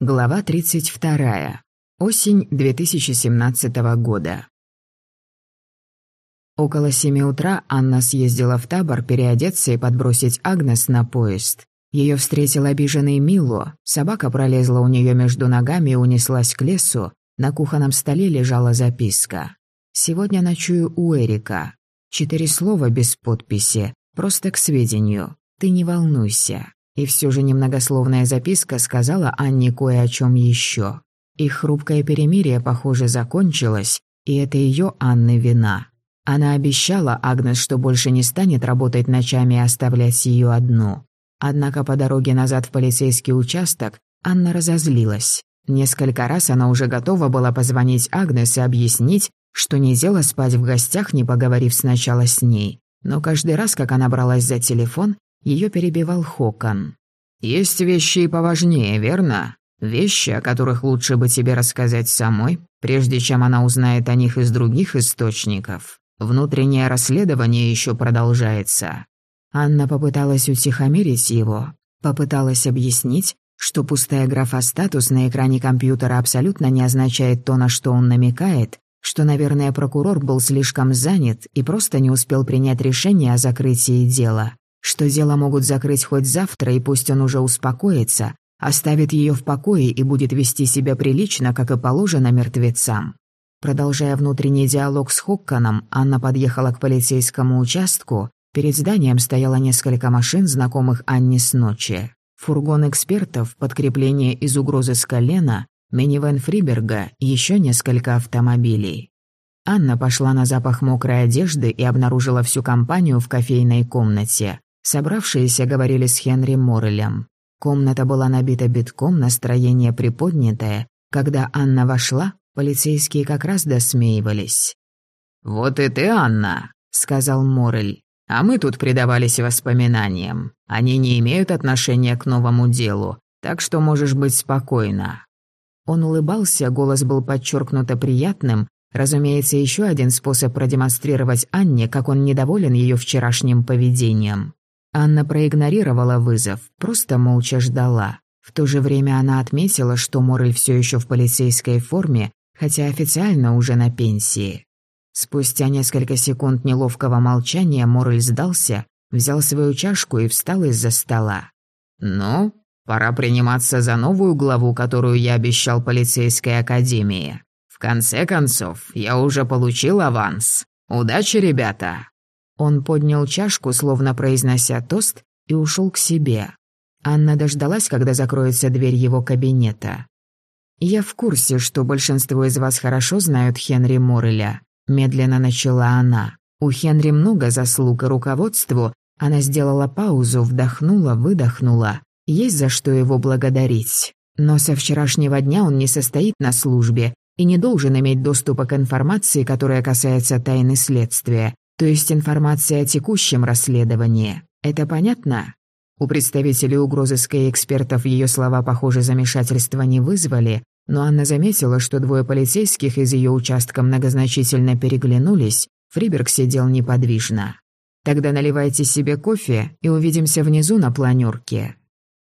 Глава 32. Осень 2017 года. Около семи утра Анна съездила в табор переодеться и подбросить Агнес на поезд. Ее встретил обиженный Мило, собака пролезла у нее между ногами и унеслась к лесу, на кухонном столе лежала записка. «Сегодня ночую у Эрика. Четыре слова без подписи, просто к сведению. Ты не волнуйся». И все же немногословная записка сказала Анне кое о чем еще. Их хрупкое перемирие, похоже, закончилось, и это ее Анны вина. Она обещала Агнес, что больше не станет работать ночами и оставлять ее одну. Однако по дороге назад в полицейский участок Анна разозлилась. Несколько раз она уже готова была позвонить Агнес и объяснить, что не дело спать в гостях, не поговорив сначала с ней. Но каждый раз, как она бралась за телефон, ее перебивал Хокон. «Есть вещи и поважнее, верно? Вещи, о которых лучше бы тебе рассказать самой, прежде чем она узнает о них из других источников. Внутреннее расследование еще продолжается». Анна попыталась утихомирить его, попыталась объяснить, что пустая графа «статус» на экране компьютера абсолютно не означает то, на что он намекает, что, наверное, прокурор был слишком занят и просто не успел принять решение о закрытии дела что дело могут закрыть хоть завтра, и пусть он уже успокоится, оставит ее в покое и будет вести себя прилично, как и положено мертвецам. Продолжая внутренний диалог с Хокканом, Анна подъехала к полицейскому участку. Перед зданием стояло несколько машин, знакомых Анне с ночи. Фургон экспертов, подкрепление из угрозы с колена, минивэн Фриберга еще несколько автомобилей. Анна пошла на запах мокрой одежды и обнаружила всю компанию в кофейной комнате. Собравшиеся говорили с Хенри Моррелем. Комната была набита битком, настроение приподнятое. Когда Анна вошла, полицейские как раз досмеивались. «Вот и ты, Анна», — сказал Моррель. «А мы тут предавались воспоминаниям. Они не имеют отношения к новому делу, так что можешь быть спокойна». Он улыбался, голос был подчеркнуто приятным, разумеется, еще один способ продемонстрировать Анне, как он недоволен ее вчерашним поведением. Анна проигнорировала вызов, просто молча ждала. В то же время она отметила, что Морель все еще в полицейской форме, хотя официально уже на пенсии. Спустя несколько секунд неловкого молчания Морель сдался, взял свою чашку и встал из-за стола. «Ну, пора приниматься за новую главу, которую я обещал полицейской академии. В конце концов, я уже получил аванс. Удачи, ребята!» Он поднял чашку, словно произнося тост, и ушел к себе. Анна дождалась, когда закроется дверь его кабинета. «Я в курсе, что большинство из вас хорошо знают Хенри Морреля», — медленно начала она. «У Хенри много заслуг и руководству». Она сделала паузу, вдохнула, выдохнула. Есть за что его благодарить. Но со вчерашнего дня он не состоит на службе и не должен иметь доступа к информации, которая касается тайны следствия то есть информация о текущем расследовании. Это понятно? У представителей угрозыской экспертов ее слова, похоже, замешательства не вызвали, но Анна заметила, что двое полицейских из ее участка многозначительно переглянулись, Фриберг сидел неподвижно. «Тогда наливайте себе кофе и увидимся внизу на планерке».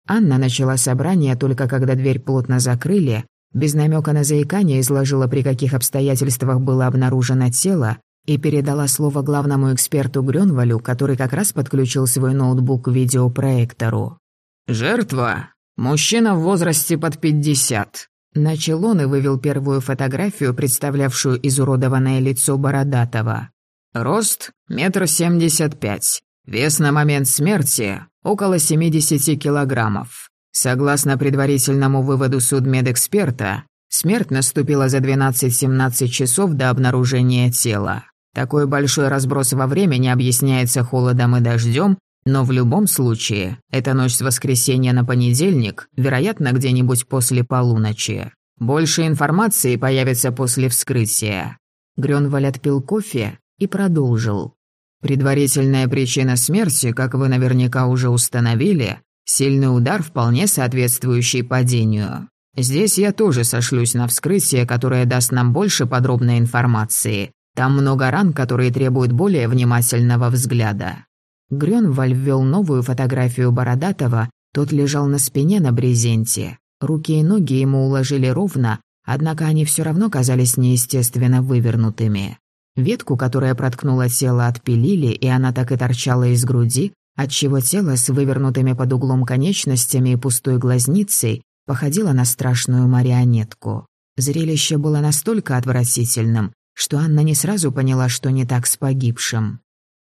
Анна начала собрание только когда дверь плотно закрыли, без намека на заикание изложила, при каких обстоятельствах было обнаружено тело, и передала слово главному эксперту Грёнвалю, который как раз подключил свой ноутбук к видеопроектору. «Жертва? Мужчина в возрасте под пятьдесят». Начал он и вывел первую фотографию, представлявшую изуродованное лицо Бородатого. Рост – метр семьдесят пять. Вес на момент смерти – около 70 килограммов. Согласно предварительному выводу судмедэксперта, смерть наступила за 12-17 часов до обнаружения тела. Такой большой разброс во времени объясняется холодом и дождем, но в любом случае, эта ночь с воскресенья на понедельник, вероятно, где-нибудь после полуночи. Больше информации появится после вскрытия. Грёнваль отпил кофе и продолжил. Предварительная причина смерти, как вы наверняка уже установили, сильный удар, вполне соответствующий падению. Здесь я тоже сошлюсь на вскрытие, которое даст нам больше подробной информации, там много ран, которые требуют более внимательного взгляда. Грёнваль ввел новую фотографию Бородатого, тот лежал на спине на брезенте. Руки и ноги ему уложили ровно, однако они все равно казались неестественно вывернутыми. Ветку, которая проткнула тело, отпилили, и она так и торчала из груди, отчего тело с вывернутыми под углом конечностями и пустой глазницей походило на страшную марионетку. Зрелище было настолько отвратительным, что Анна не сразу поняла, что не так с погибшим.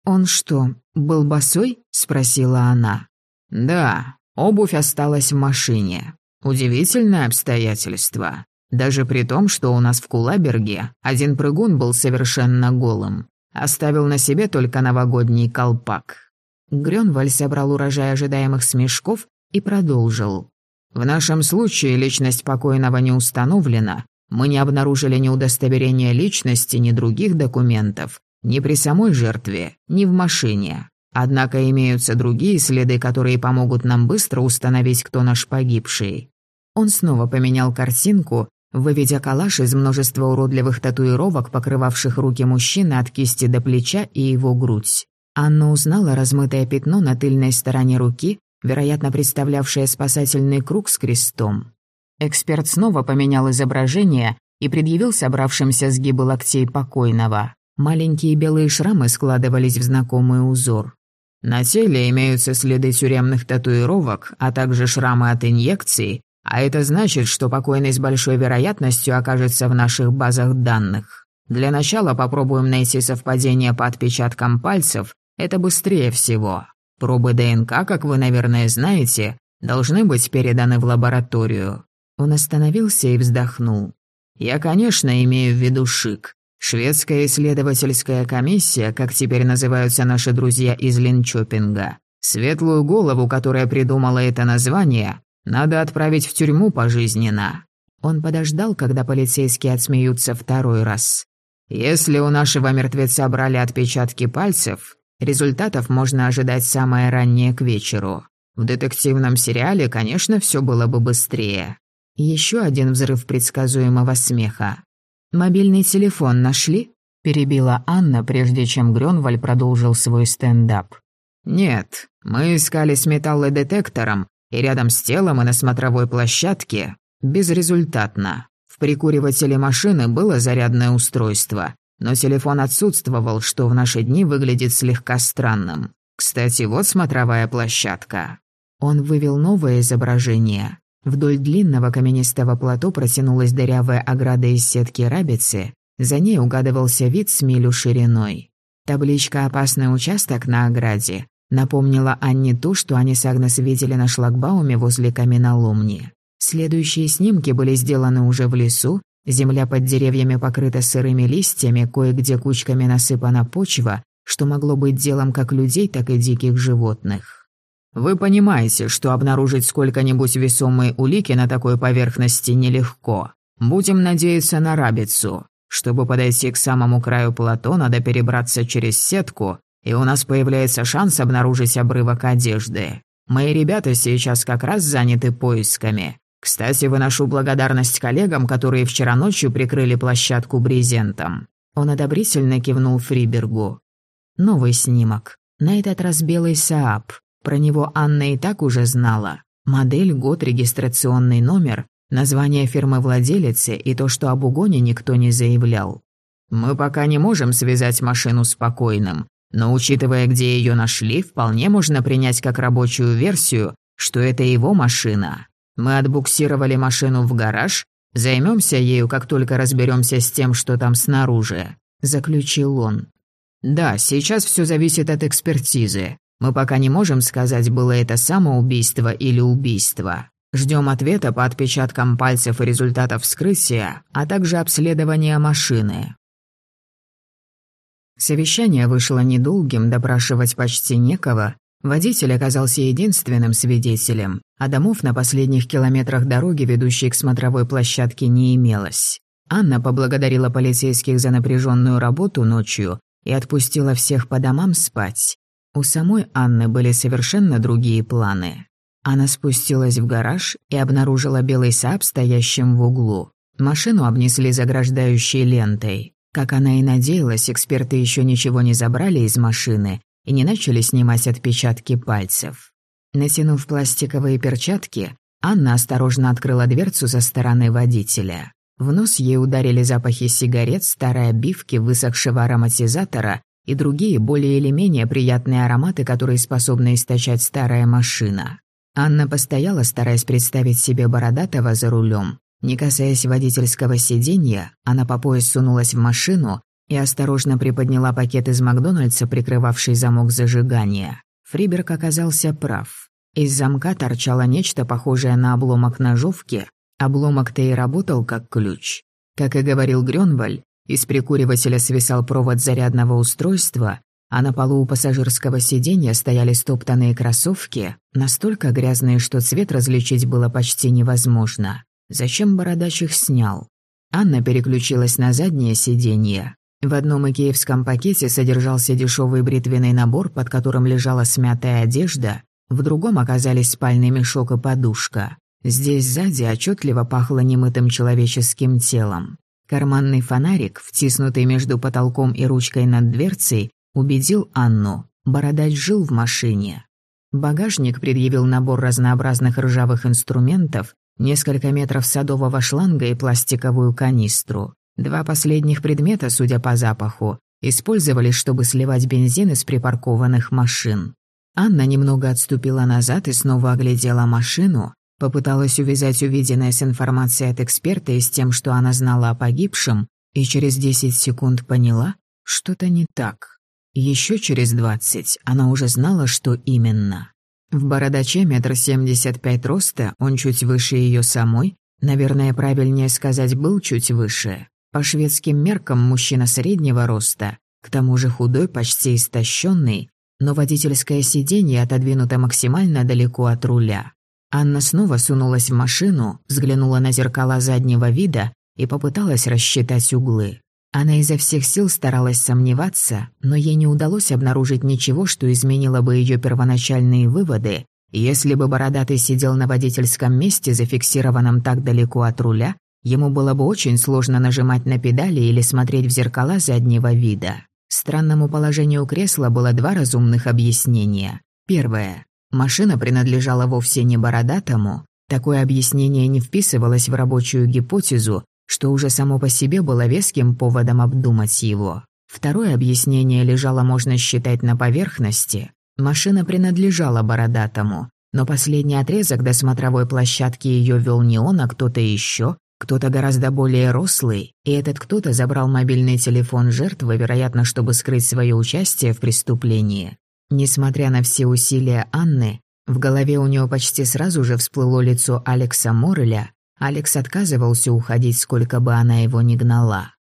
«Он что, был босой?» — спросила она. «Да, обувь осталась в машине. Удивительное обстоятельство. Даже при том, что у нас в Кулаберге один прыгун был совершенно голым. Оставил на себе только новогодний колпак. Грёнваль собрал урожай ожидаемых смешков и продолжил. «В нашем случае личность покойного не установлена. Мы не обнаружили ни удостоверения личности, ни других документов, ни при самой жертве, ни в машине. Однако имеются другие следы, которые помогут нам быстро установить, кто наш погибший». Он снова поменял картинку выведя калаш из множества уродливых татуировок, покрывавших руки мужчины от кисти до плеча и его грудь. Анна узнала размытое пятно на тыльной стороне руки, вероятно, представлявшее спасательный круг с крестом. Эксперт снова поменял изображение и предъявил собравшимся сгибы локтей покойного. Маленькие белые шрамы складывались в знакомый узор. На теле имеются следы тюремных татуировок, а также шрамы от инъекций, а это значит, что покойный с большой вероятностью окажется в наших базах данных. Для начала попробуем найти совпадение по отпечаткам пальцев, это быстрее всего. Пробы ДНК, как вы, наверное, знаете, должны быть переданы в лабораторию». Он остановился и вздохнул. «Я, конечно, имею в виду ШИК. Шведская исследовательская комиссия, как теперь называются наши друзья из Линчопинга. Светлую голову, которая придумала это название, надо отправить в тюрьму пожизненно». Он подождал, когда полицейские отсмеются второй раз. «Если у нашего мертвеца брали отпечатки пальцев, результатов можно ожидать самое раннее к вечеру. В детективном сериале, конечно, все было бы быстрее». Еще один взрыв предсказуемого смеха. «Мобильный телефон нашли?» – перебила Анна, прежде чем Грёнваль продолжил свой стендап. «Нет, мы искали с металлодетектором, и рядом с телом и на смотровой площадке безрезультатно. В прикуривателе машины было зарядное устройство, но телефон отсутствовал, что в наши дни выглядит слегка странным. Кстати, вот смотровая площадка. Он вывел новое изображение. Вдоль длинного каменистого плато протянулась дырявая ограда из сетки рабицы, за ней угадывался вид с милю шириной. Табличка «Опасный участок» на ограде Напомнила Анне то, что они с Агнес видели на шлагбауме возле каменоломни. Следующие снимки были сделаны уже в лесу, земля под деревьями покрыта сырыми листьями, кое-где кучками насыпана почва, что могло быть делом как людей, так и диких животных. Вы понимаете, что обнаружить сколько-нибудь весомые улики на такой поверхности нелегко. Будем надеяться на рабицу. Чтобы подойти к самому краю плато, надо перебраться через сетку, и у нас появляется шанс обнаружить обрывок одежды. Мои ребята сейчас как раз заняты поисками. Кстати, выношу благодарность коллегам, которые вчера ночью прикрыли площадку брезентом». Он одобрительно кивнул Фрибергу. Новый снимок. На этот раз белый Сааб. Про него Анна и так уже знала. Модель, год, регистрационный номер, название фирмы-владелицы и то, что об угоне никто не заявлял. «Мы пока не можем связать машину с покойным, но учитывая, где ее нашли, вполне можно принять как рабочую версию, что это его машина. Мы отбуксировали машину в гараж, займемся ею, как только разберемся с тем, что там снаружи», — заключил он. «Да, сейчас все зависит от экспертизы. Мы пока не можем сказать, было это самоубийство или убийство. Ждем ответа по отпечаткам пальцев и результатов вскрытия, а также обследования машины. Совещание вышло недолгим, допрашивать почти некого. Водитель оказался единственным свидетелем, а домов на последних километрах дороги, ведущей к смотровой площадке, не имелось. Анна поблагодарила полицейских за напряженную работу ночью и отпустила всех по домам спать. У самой Анны были совершенно другие планы. Она спустилась в гараж и обнаружила белый сап, стоящим в углу. Машину обнесли заграждающей лентой. Как она и надеялась, эксперты еще ничего не забрали из машины и не начали снимать отпечатки пальцев. Натянув пластиковые перчатки, Анна осторожно открыла дверцу со стороны водителя. В нос ей ударили запахи сигарет, старой обивки, высохшего ароматизатора и другие более или менее приятные ароматы, которые способна источать старая машина. Анна постояла, стараясь представить себе Бородатого за рулем. Не касаясь водительского сиденья, она по пояс сунулась в машину и осторожно приподняла пакет из Макдональдса, прикрывавший замок зажигания. Фриберг оказался прав. Из замка торчало нечто похожее на обломок ножовки. Обломок-то и работал как ключ. Как и говорил Грёнваль, из прикуривателя свисал провод зарядного устройства, а на полу у пассажирского сиденья стояли стоптанные кроссовки, настолько грязные, что цвет различить было почти невозможно. Зачем бородач их снял? Анна переключилась на заднее сиденье. В одном икеевском пакете содержался дешевый бритвенный набор, под которым лежала смятая одежда, в другом оказались спальный мешок и подушка. Здесь сзади отчетливо пахло немытым человеческим телом. Карманный фонарик, втиснутый между потолком и ручкой над дверцей, убедил Анну. Бородач жил в машине. Багажник предъявил набор разнообразных ржавых инструментов, несколько метров садового шланга и пластиковую канистру. Два последних предмета, судя по запаху, использовались, чтобы сливать бензин из припаркованных машин. Анна немного отступила назад и снова оглядела машину, попыталась увязать увиденное с информацией от эксперта и с тем, что она знала о погибшем, и через 10 секунд поняла, что-то не так. Еще через 20 она уже знала, что именно. В бородаче метр семьдесят пять роста, он чуть выше ее самой, наверное, правильнее сказать, был чуть выше. По шведским меркам мужчина среднего роста, к тому же худой, почти истощенный, но водительское сиденье отодвинуто максимально далеко от руля. Анна снова сунулась в машину, взглянула на зеркала заднего вида и попыталась рассчитать углы. Она изо всех сил старалась сомневаться, но ей не удалось обнаружить ничего, что изменило бы ее первоначальные выводы. Если бы Бородатый сидел на водительском месте, зафиксированном так далеко от руля, ему было бы очень сложно нажимать на педали или смотреть в зеркала заднего вида. Странному положению кресла было два разумных объяснения. Первое. Машина принадлежала вовсе не Бородатому. Такое объяснение не вписывалось в рабочую гипотезу, что уже само по себе было веским поводом обдумать его. Второе объяснение лежало, можно считать, на поверхности. Машина принадлежала Бородатому, но последний отрезок до смотровой площадки ее вел не он, а кто-то еще, кто-то гораздо более рослый, и этот кто-то забрал мобильный телефон жертвы, вероятно, чтобы скрыть свое участие в преступлении. Несмотря на все усилия Анны, в голове у нее почти сразу же всплыло лицо Алекса Морреля. Алекс отказывался уходить, сколько бы она его ни гнала.